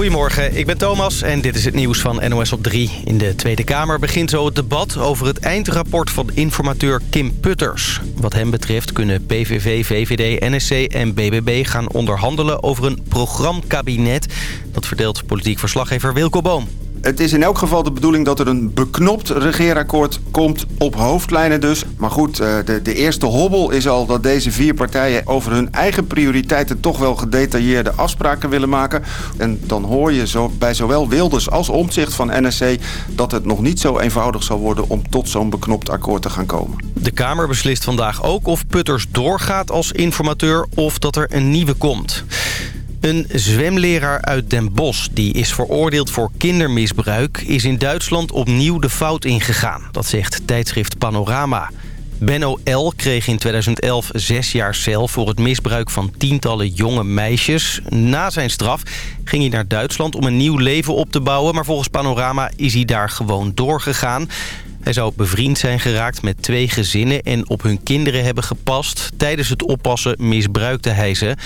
Goedemorgen, ik ben Thomas en dit is het nieuws van NOS op 3. In de Tweede Kamer begint zo het debat over het eindrapport van informateur Kim Putters. Wat hem betreft kunnen PVV, VVD, NSC en BBB gaan onderhandelen over een programkabinet. Dat vertelt politiek verslaggever Wilco Boom. Het is in elk geval de bedoeling dat er een beknopt regeerakkoord komt op hoofdlijnen dus. Maar goed, eh, de, de eerste hobbel is al dat deze vier partijen over hun eigen prioriteiten toch wel gedetailleerde afspraken willen maken. En dan hoor je zo, bij zowel Wilders als Omtzigt van NSC dat het nog niet zo eenvoudig zal worden om tot zo'n beknopt akkoord te gaan komen. De Kamer beslist vandaag ook of Putters doorgaat als informateur of dat er een nieuwe komt. Een zwemleraar uit Den Bosch, die is veroordeeld voor kindermisbruik... is in Duitsland opnieuw de fout ingegaan. Dat zegt tijdschrift Panorama. Benno L. kreeg in 2011 zes jaar cel voor het misbruik van tientallen jonge meisjes. Na zijn straf ging hij naar Duitsland om een nieuw leven op te bouwen... maar volgens Panorama is hij daar gewoon doorgegaan. Hij zou bevriend zijn geraakt met twee gezinnen en op hun kinderen hebben gepast. Tijdens het oppassen misbruikte hij ze...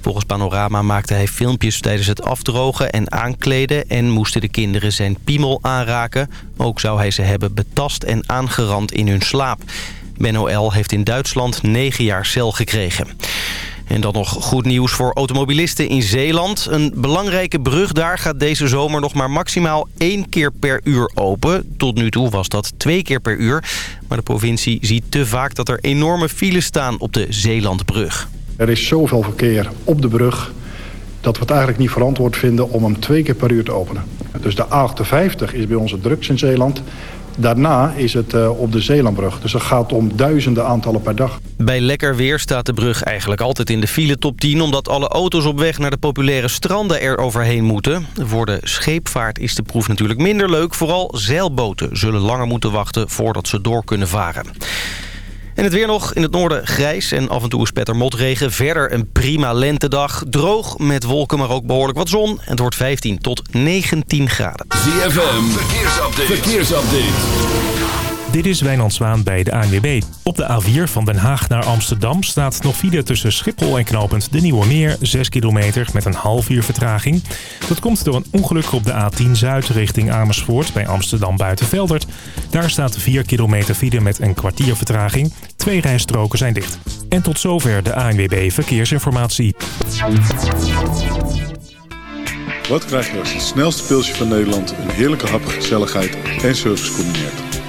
Volgens Panorama maakte hij filmpjes tijdens het afdrogen en aankleden... en moesten de kinderen zijn piemel aanraken. Ook zou hij ze hebben betast en aangerand in hun slaap. Ben heeft in Duitsland negen jaar cel gekregen. En dan nog goed nieuws voor automobilisten in Zeeland. Een belangrijke brug daar gaat deze zomer nog maar maximaal één keer per uur open. Tot nu toe was dat twee keer per uur. Maar de provincie ziet te vaak dat er enorme files staan op de Zeelandbrug. Er is zoveel verkeer op de brug dat we het eigenlijk niet verantwoord vinden om hem twee keer per uur te openen. Dus de A58 is bij ons het drukst in Zeeland. Daarna is het uh, op de Zeelandbrug. Dus het gaat om duizenden aantallen per dag. Bij lekker weer staat de brug eigenlijk altijd in de file top 10... omdat alle auto's op weg naar de populaire stranden er overheen moeten. Voor de scheepvaart is de proef natuurlijk minder leuk. Vooral zeilboten zullen langer moeten wachten voordat ze door kunnen varen. En het weer nog in het noorden grijs en af en toe spetter motregen. Verder een prima lentedag. Droog met wolken, maar ook behoorlijk wat zon. Het wordt 15 tot 19 graden. ZFM, verkeersupdate. verkeersupdate. Dit is Wijnand Zwaan bij de ANWB. Op de A4 van Den Haag naar Amsterdam staat nog file tussen Schiphol en knooppunt De Nieuwe Meer. 6 kilometer met een half uur vertraging. Dat komt door een ongeluk op de A10 Zuid richting Amersfoort bij Amsterdam Buitenveldert. Daar staat 4 kilometer file met een kwartier vertraging. Twee rijstroken zijn dicht. En tot zover de ANWB Verkeersinformatie. Wat krijg je als het snelste pilsje van Nederland een heerlijke hap, gezelligheid en service combineert?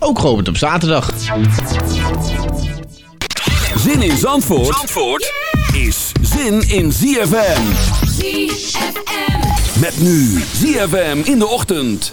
ook geopend op zaterdag. Zin in Zandvoort, Zandvoort is zin in ZFM. ZFM. Met nu ZFM in de ochtend.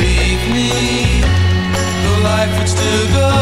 leave me, the life would still go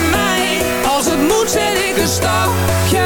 stapje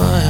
smile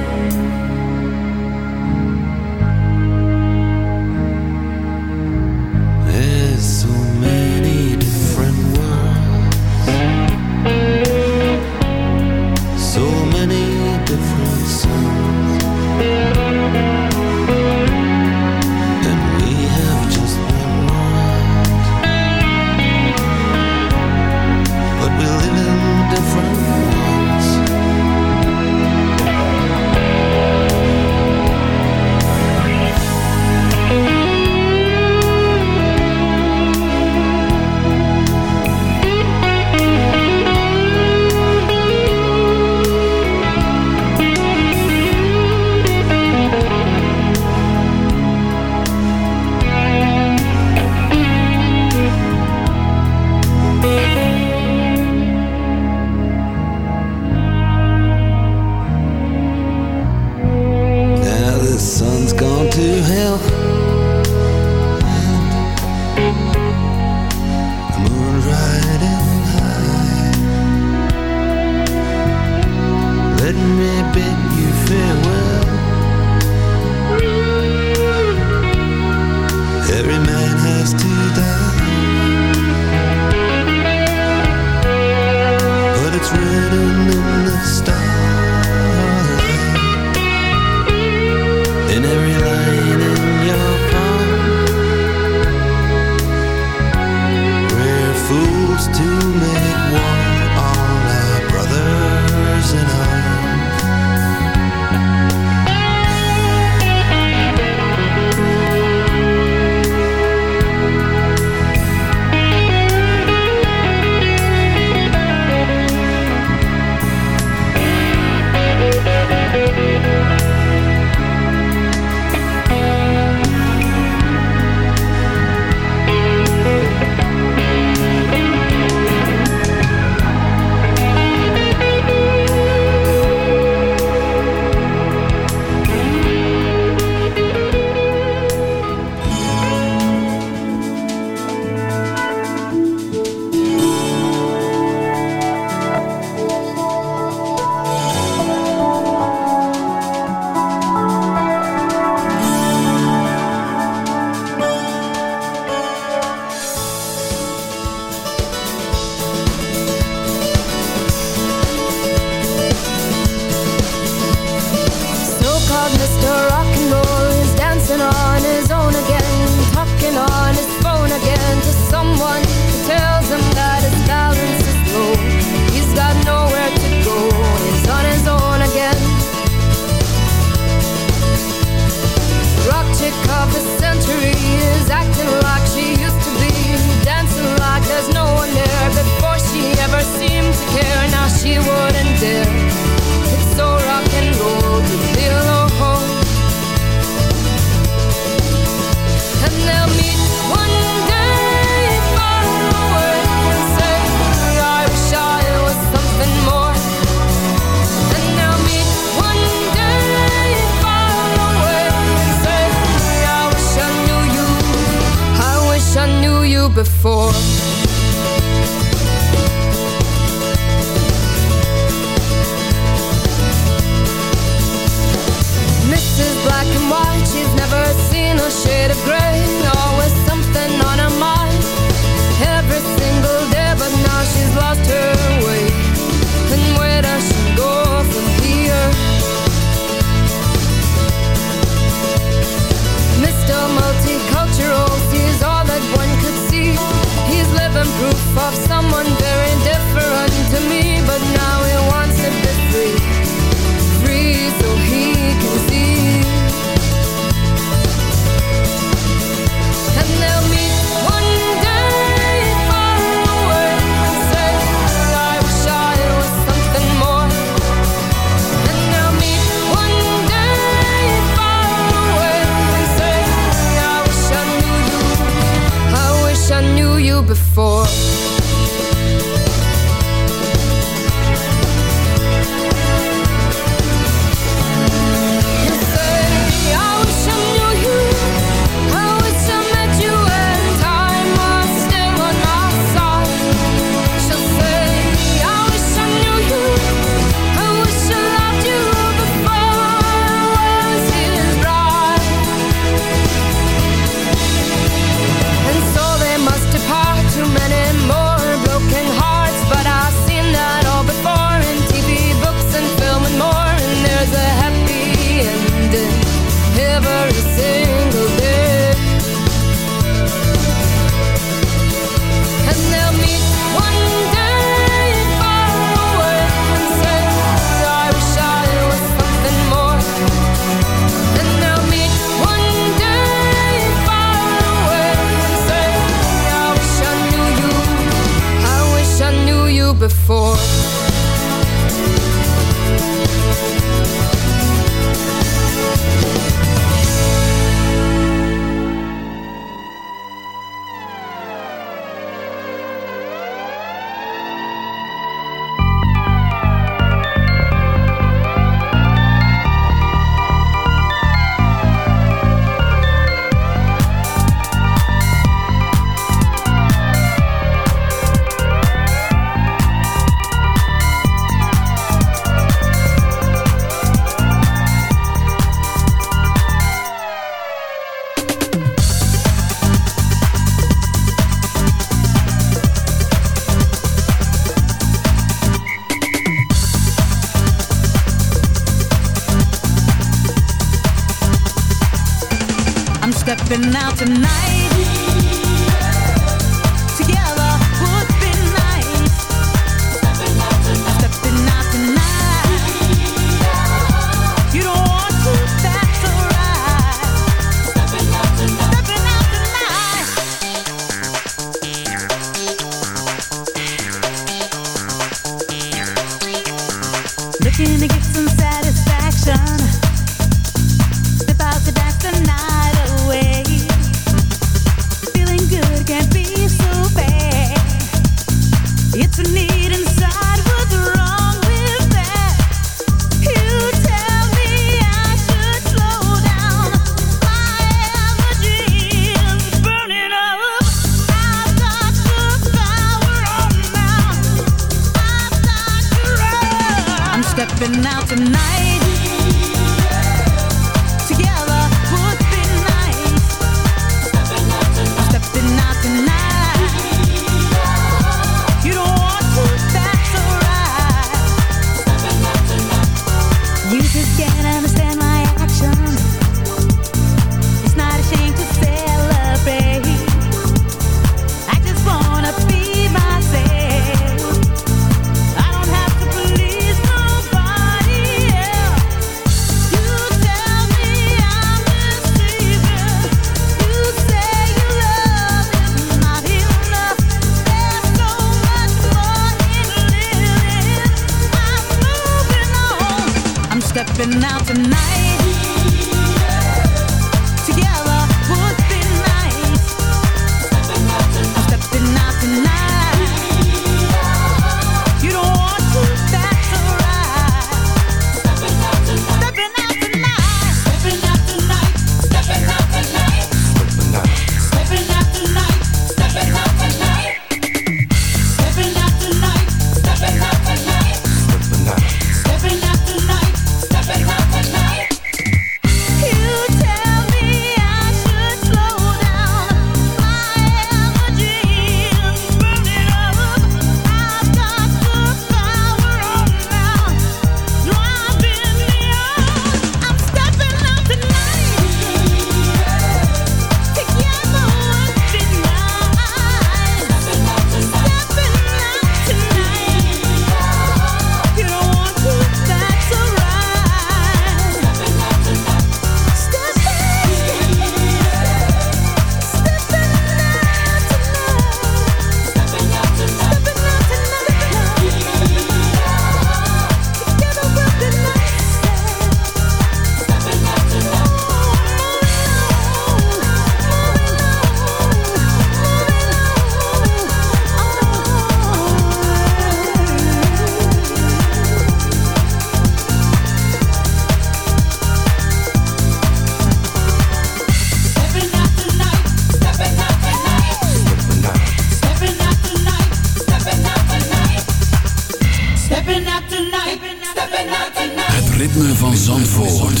ritme van Zandvoort.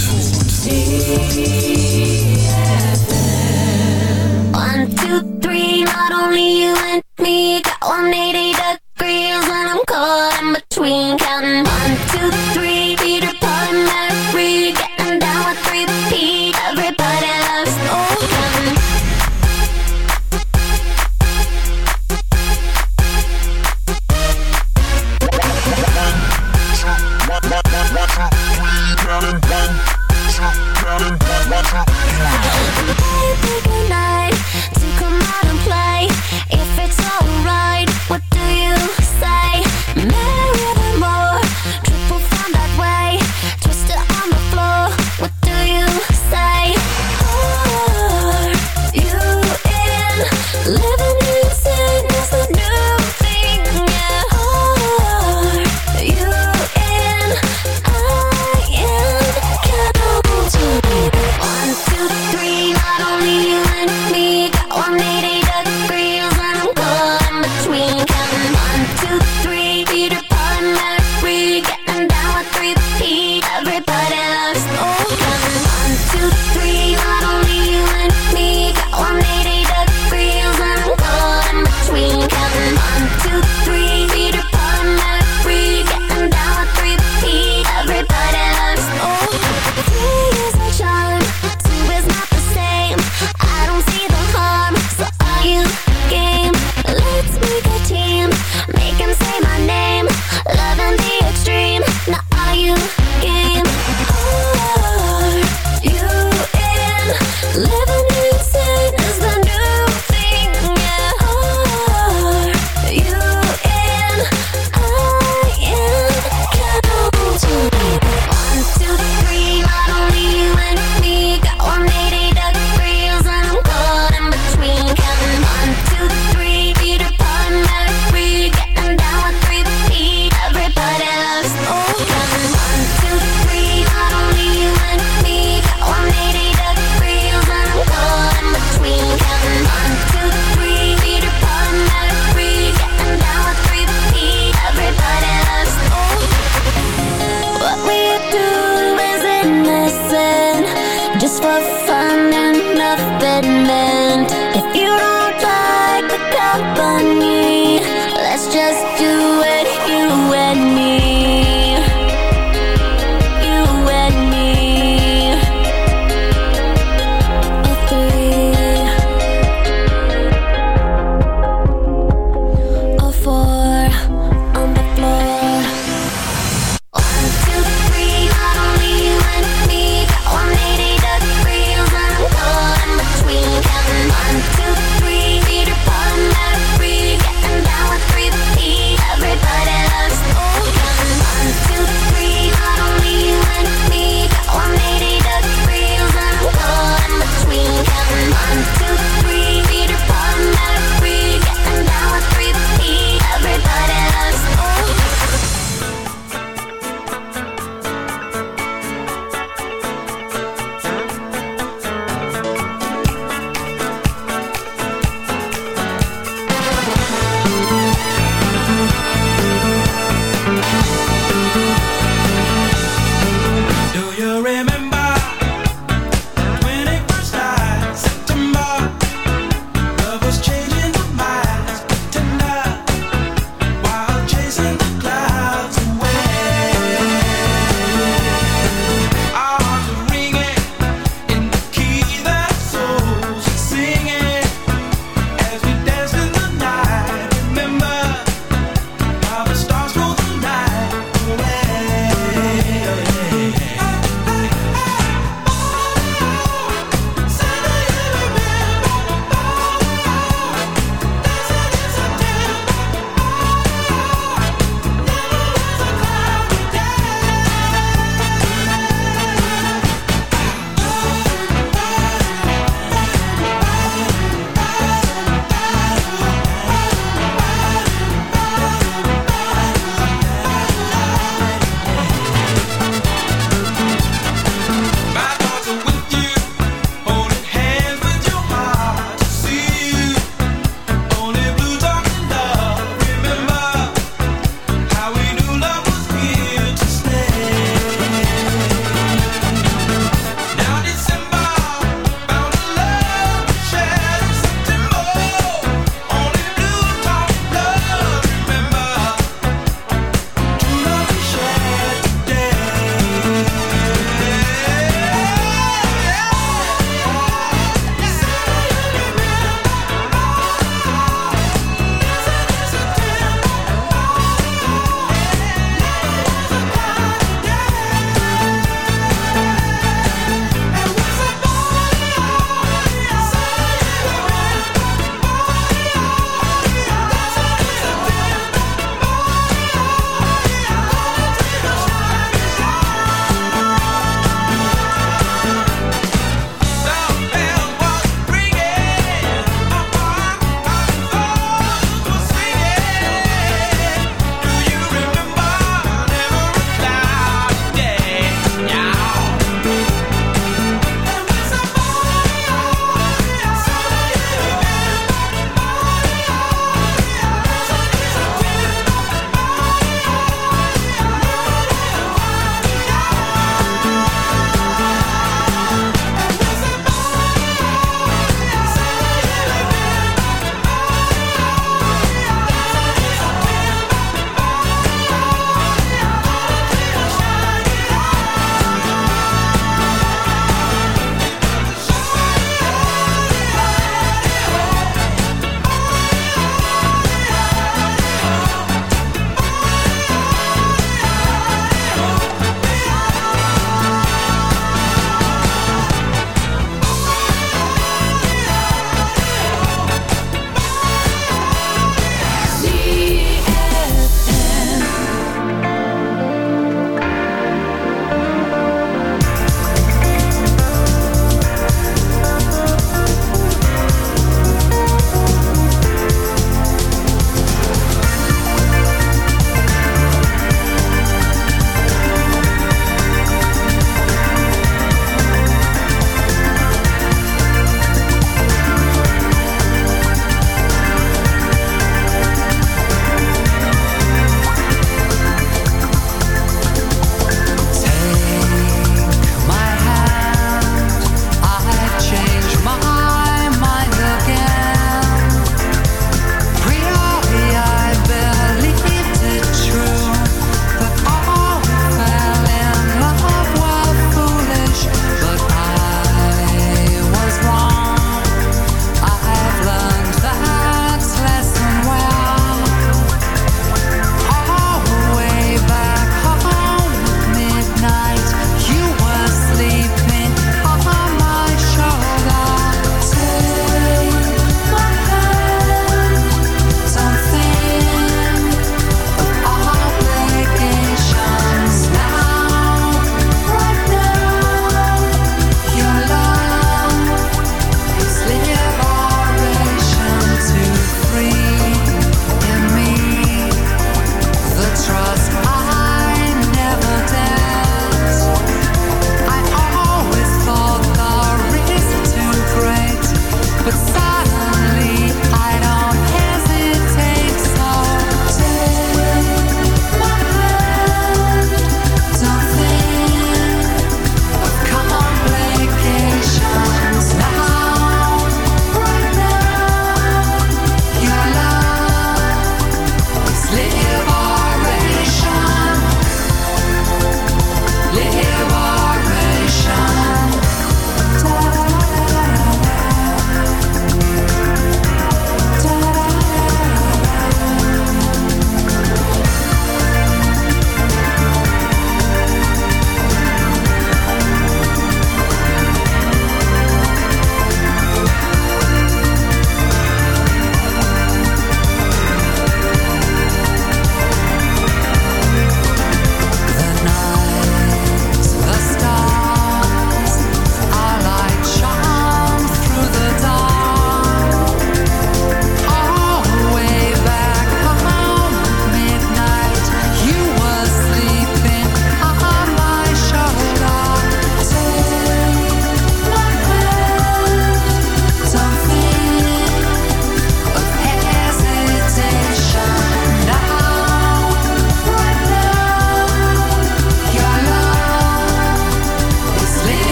One, two, three, not only you and me, got one name.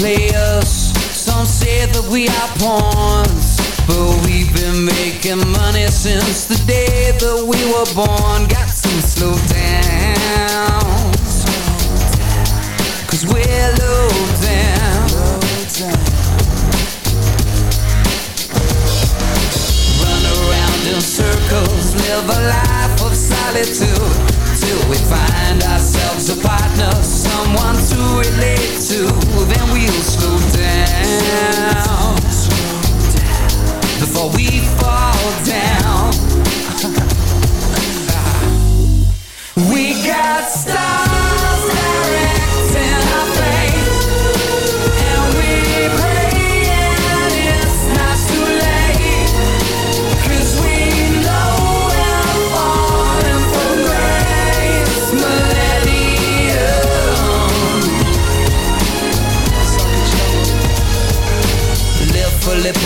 Players. Some say that we are pawns. But we've been making money since the day that we were born. Got to slow down. Cause we're low down. Run around in circles, live a life of solitude. Till we find ourselves a partner, someone to relate to. Then we'll slow down. Before we fall down.